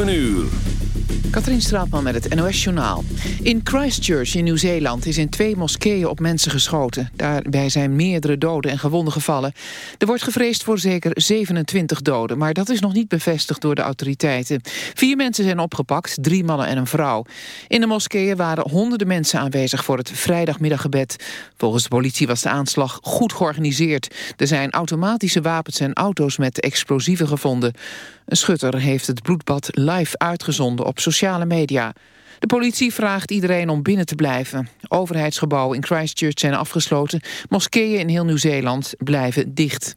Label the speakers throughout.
Speaker 1: 7 uur.
Speaker 2: Katrien Straatman met het NOS-journaal. In Christchurch in Nieuw-Zeeland is in twee moskeeën op mensen geschoten. Daarbij zijn meerdere doden en gewonden gevallen. Er wordt gevreesd voor zeker 27 doden, maar dat is nog niet bevestigd door de autoriteiten. Vier mensen zijn opgepakt, drie mannen en een vrouw. In de moskeeën waren honderden mensen aanwezig voor het vrijdagmiddaggebed. Volgens de politie was de aanslag goed georganiseerd. Er zijn automatische wapens en auto's met explosieven gevonden. Een schutter heeft het bloedbad live uitgezonden op sociale media. De politie vraagt iedereen om binnen te blijven. Overheidsgebouwen in Christchurch zijn afgesloten. Moskeeën in heel Nieuw-Zeeland blijven dicht.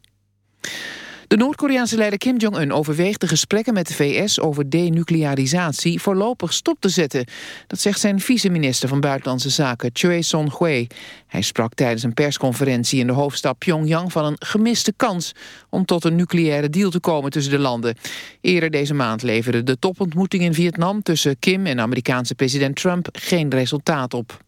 Speaker 2: De Noord-Koreaanse leider Kim Jong-un overweegt de gesprekken met de VS over denuclearisatie voorlopig stop te zetten. Dat zegt zijn vice-minister van Buitenlandse Zaken, Choi Son-hui. Hij sprak tijdens een persconferentie in de hoofdstad Pyongyang van een gemiste kans om tot een nucleaire deal te komen tussen de landen. Eerder deze maand leverde de topontmoeting in Vietnam tussen Kim en Amerikaanse president Trump geen resultaat op.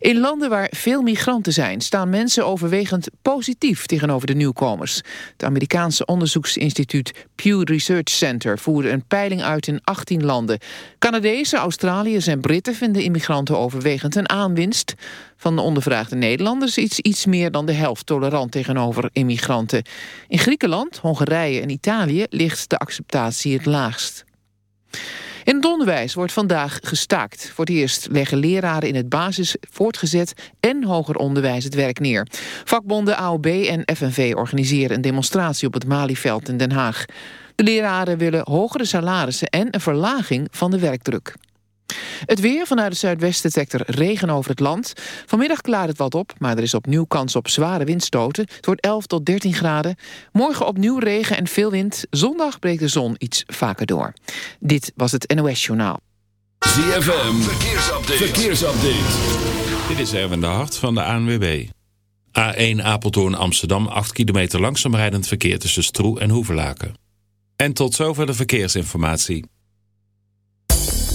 Speaker 2: In landen waar veel migranten zijn... staan mensen overwegend positief tegenover de nieuwkomers. Het Amerikaanse onderzoeksinstituut Pew Research Center... voerde een peiling uit in 18 landen. Canadezen, Australiërs en Britten vinden immigranten overwegend een aanwinst. Van de ondervraagde Nederlanders is iets meer dan de helft tolerant tegenover immigranten. In Griekenland, Hongarije en Italië ligt de acceptatie het laagst. In onderwijs wordt vandaag gestaakt. Voor het eerst leggen leraren in het basis, voortgezet en hoger onderwijs het werk neer. Vakbonden AOB en FNV organiseren een demonstratie op het Malieveld in Den Haag. De leraren willen hogere salarissen en een verlaging van de werkdruk. Het weer vanuit het zuidwesten trekt er regen over het land. Vanmiddag klaart het wat op, maar er is opnieuw kans op zware windstoten. Het wordt 11 tot 13 graden. Morgen opnieuw regen en veel wind. Zondag breekt de zon iets vaker door. Dit was het NOS Journaal.
Speaker 1: ZFM, verkeersupdate. verkeersupdate.
Speaker 3: Dit is Erwin de Hart van de ANWB. A1 Apeldoorn Amsterdam 8 kilometer langzaam rijdend verkeer tussen Stroe en Hoevelaken. En tot zover de verkeersinformatie.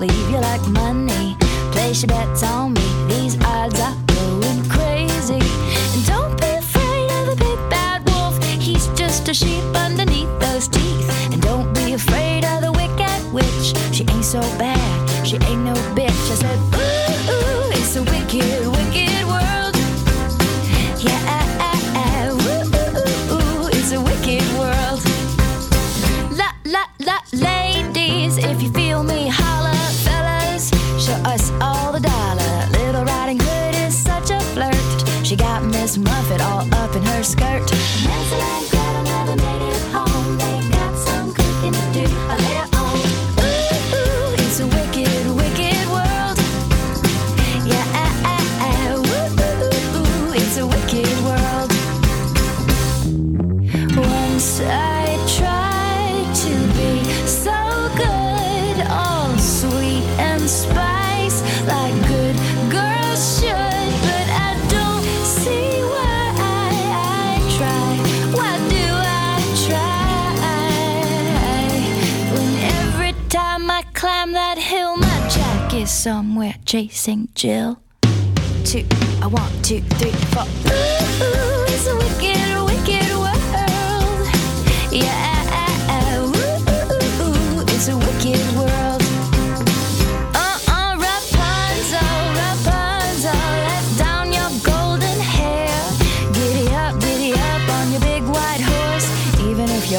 Speaker 4: leave you
Speaker 5: like
Speaker 6: money. Place your bets on.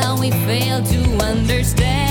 Speaker 6: how we fail to understand.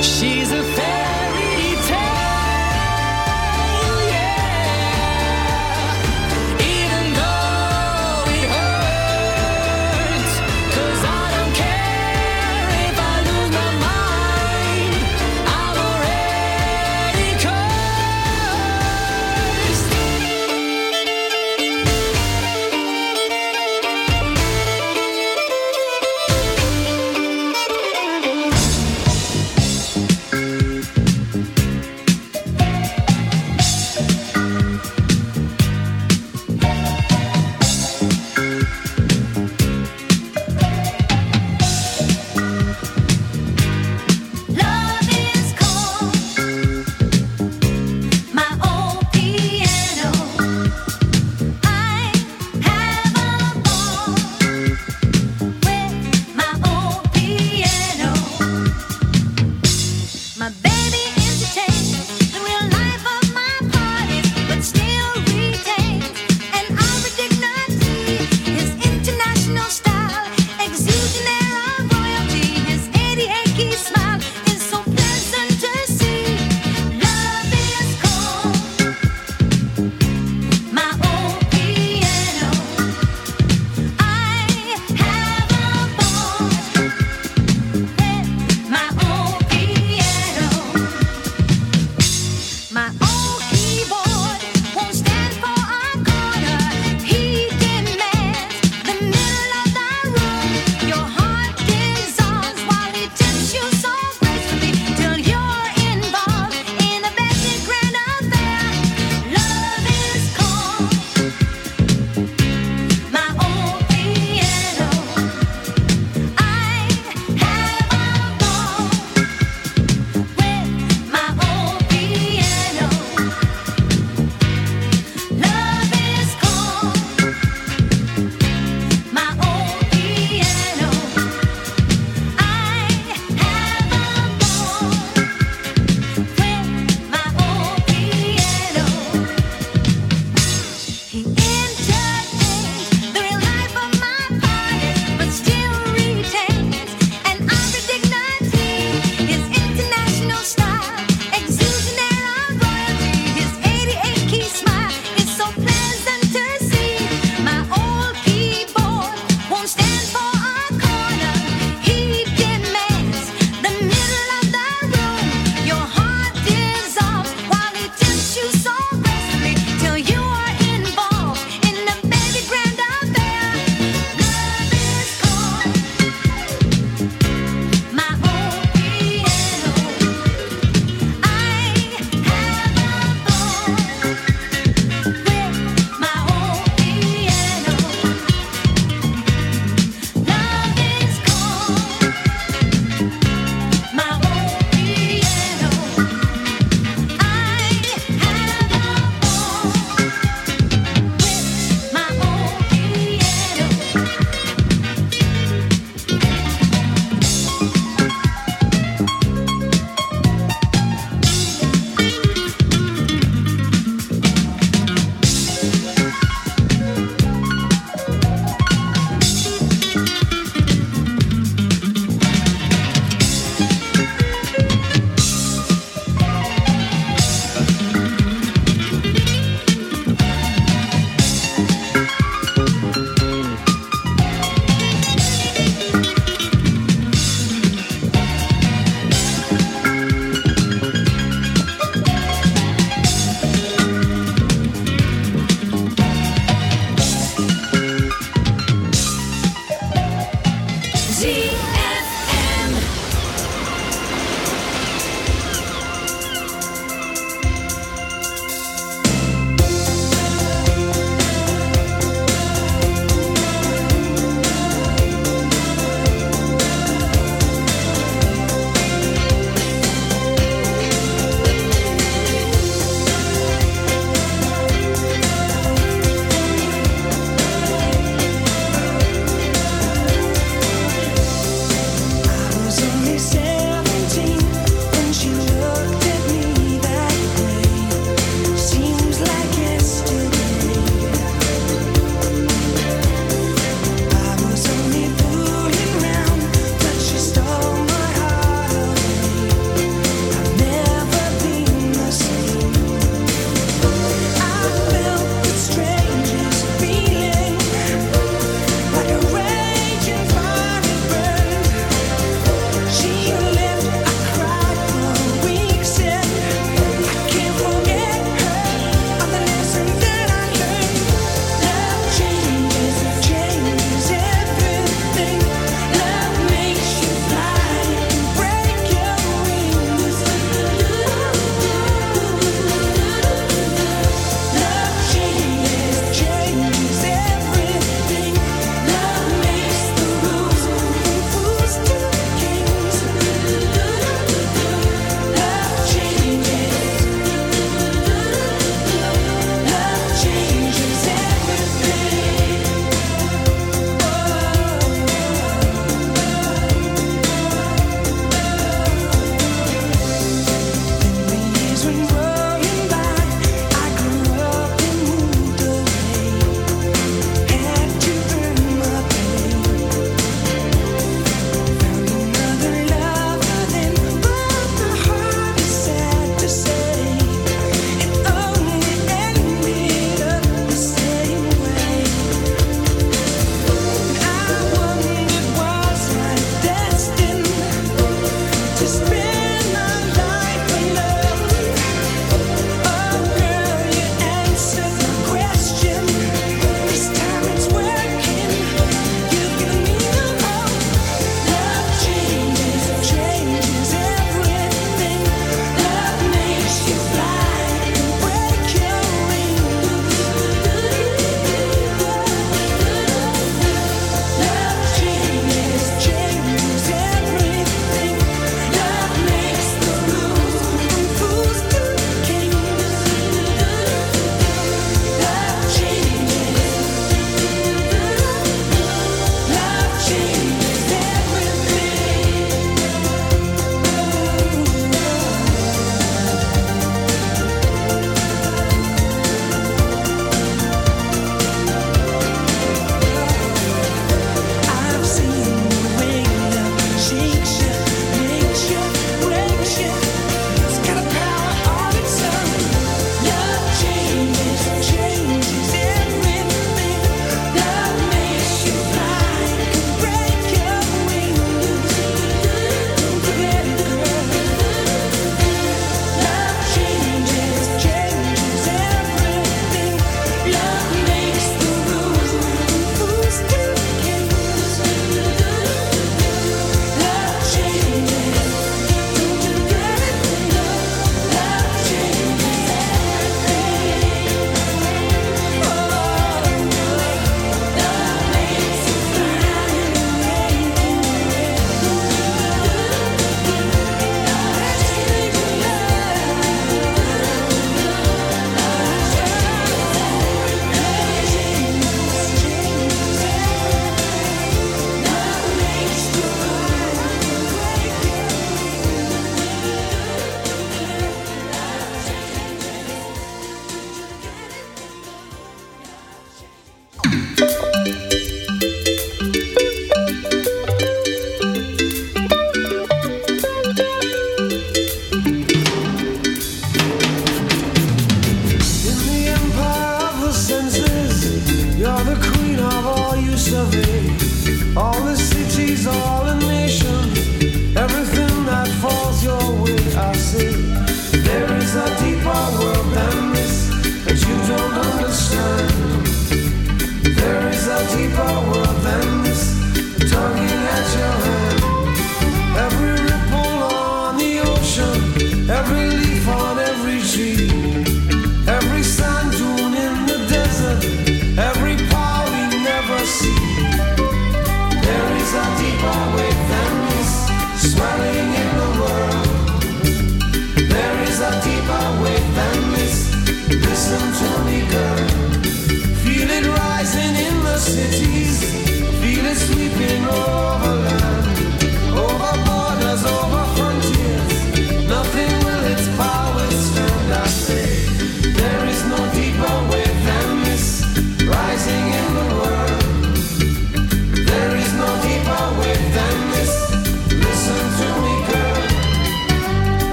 Speaker 7: She's a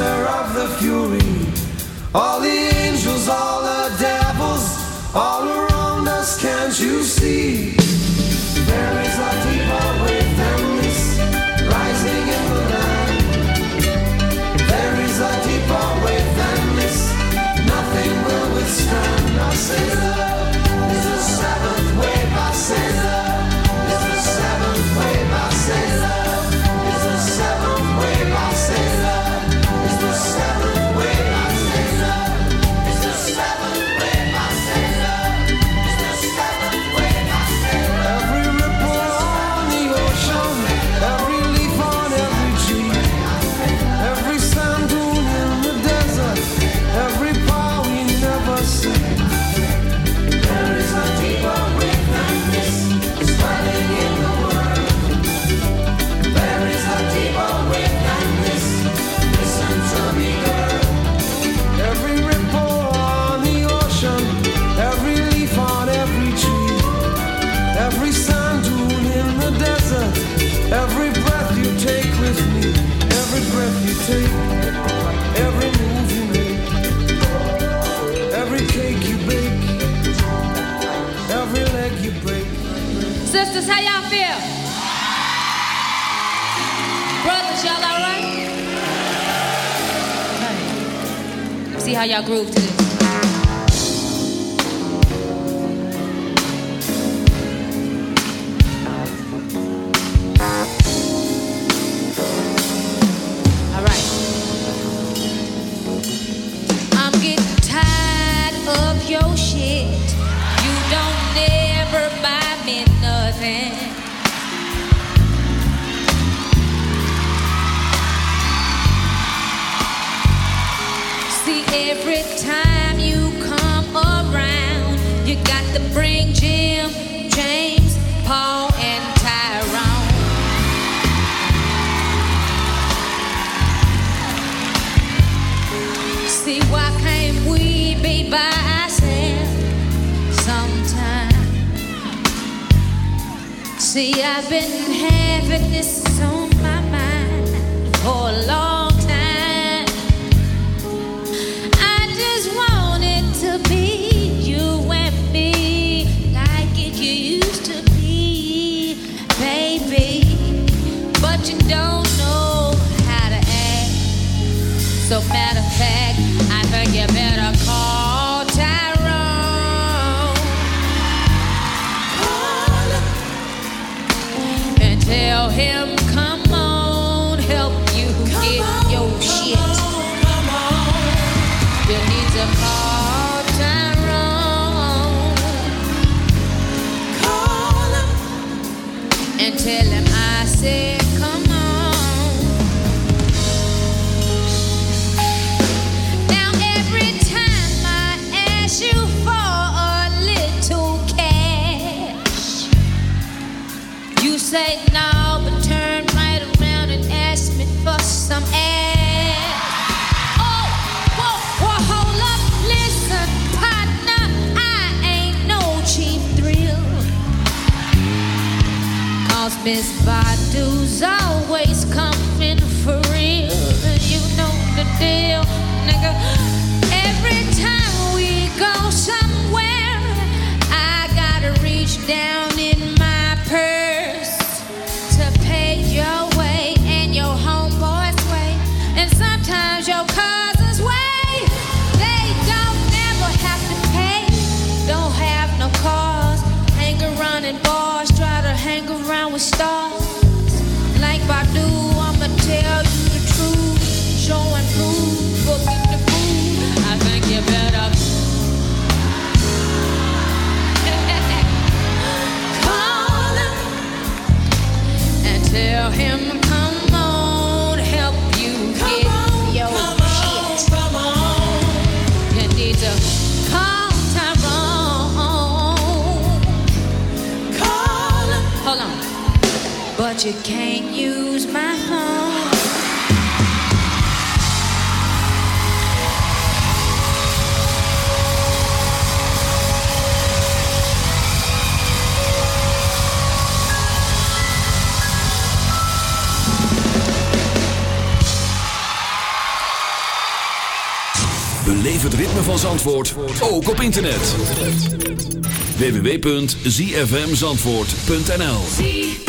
Speaker 8: center of the fury. All the angels, all you
Speaker 9: can't use my phone.
Speaker 10: Beleef het ritme van Zandvoort, ook op internet. www.zfmzandvoort.nl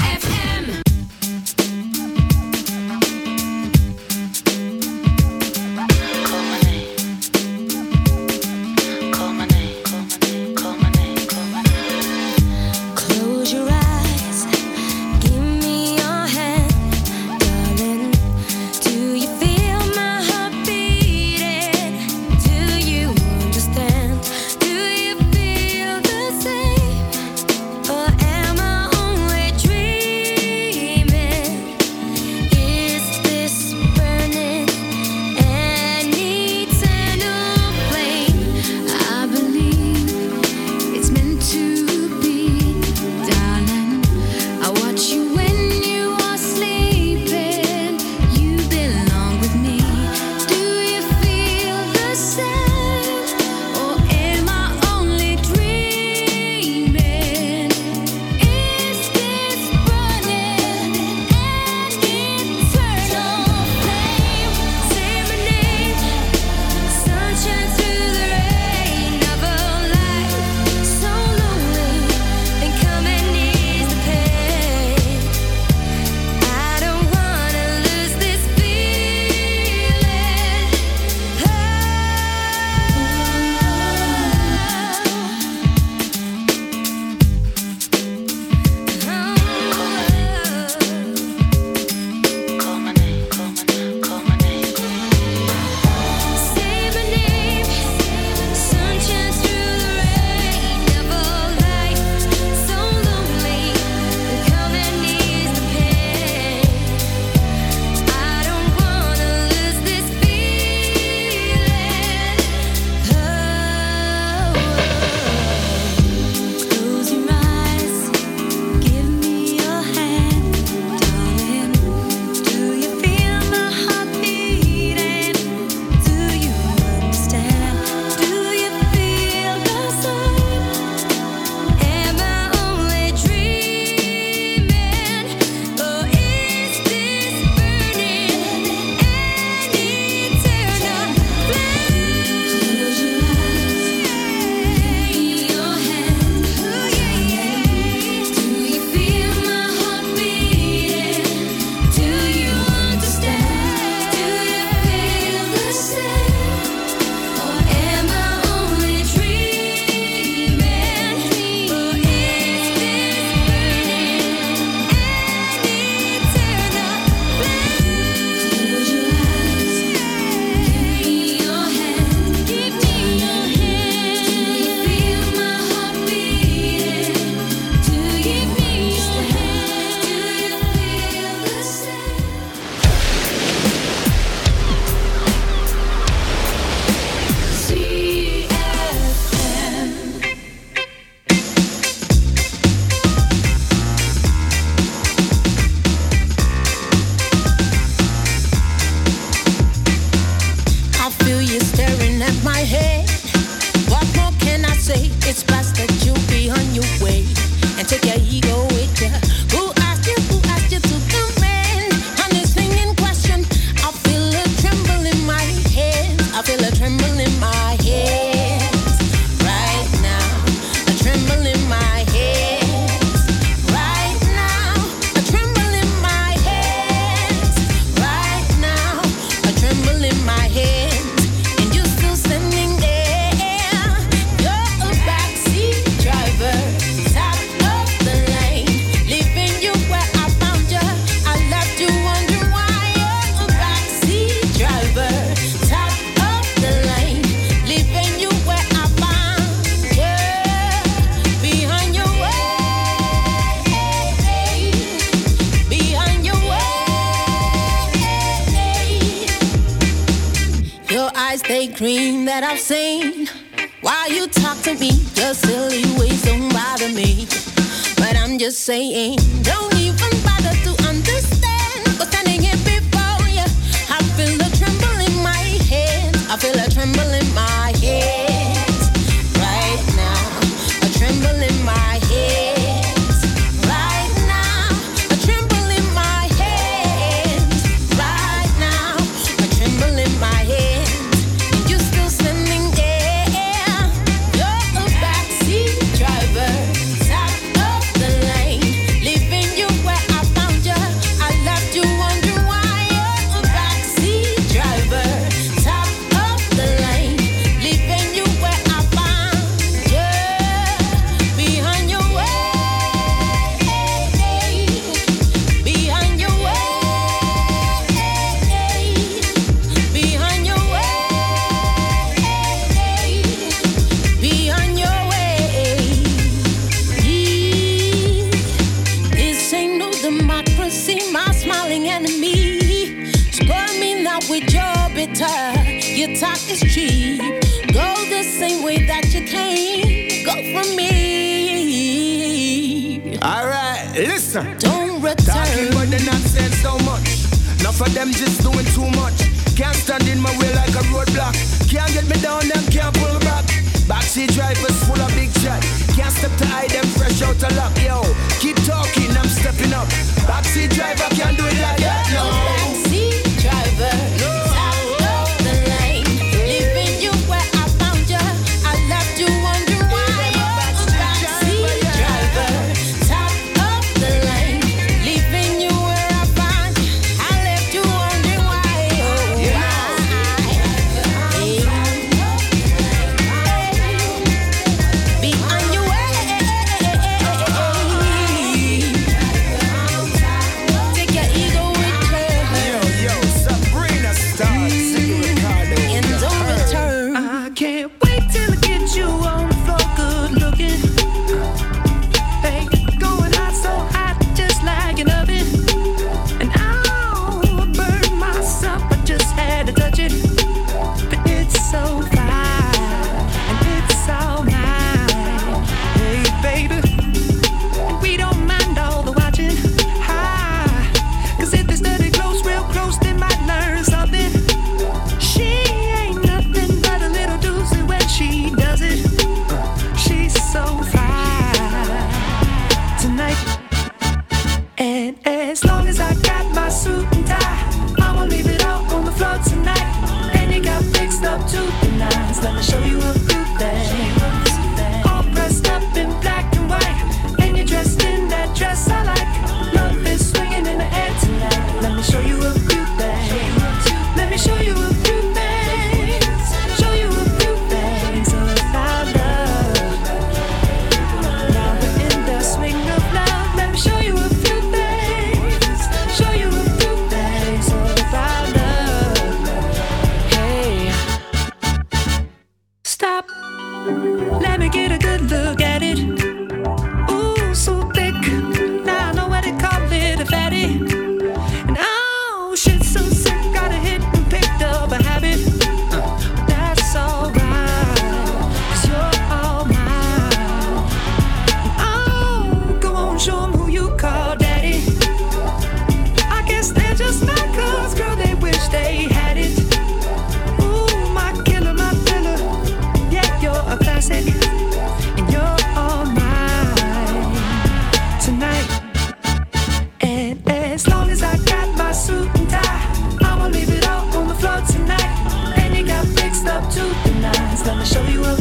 Speaker 11: Let me show you a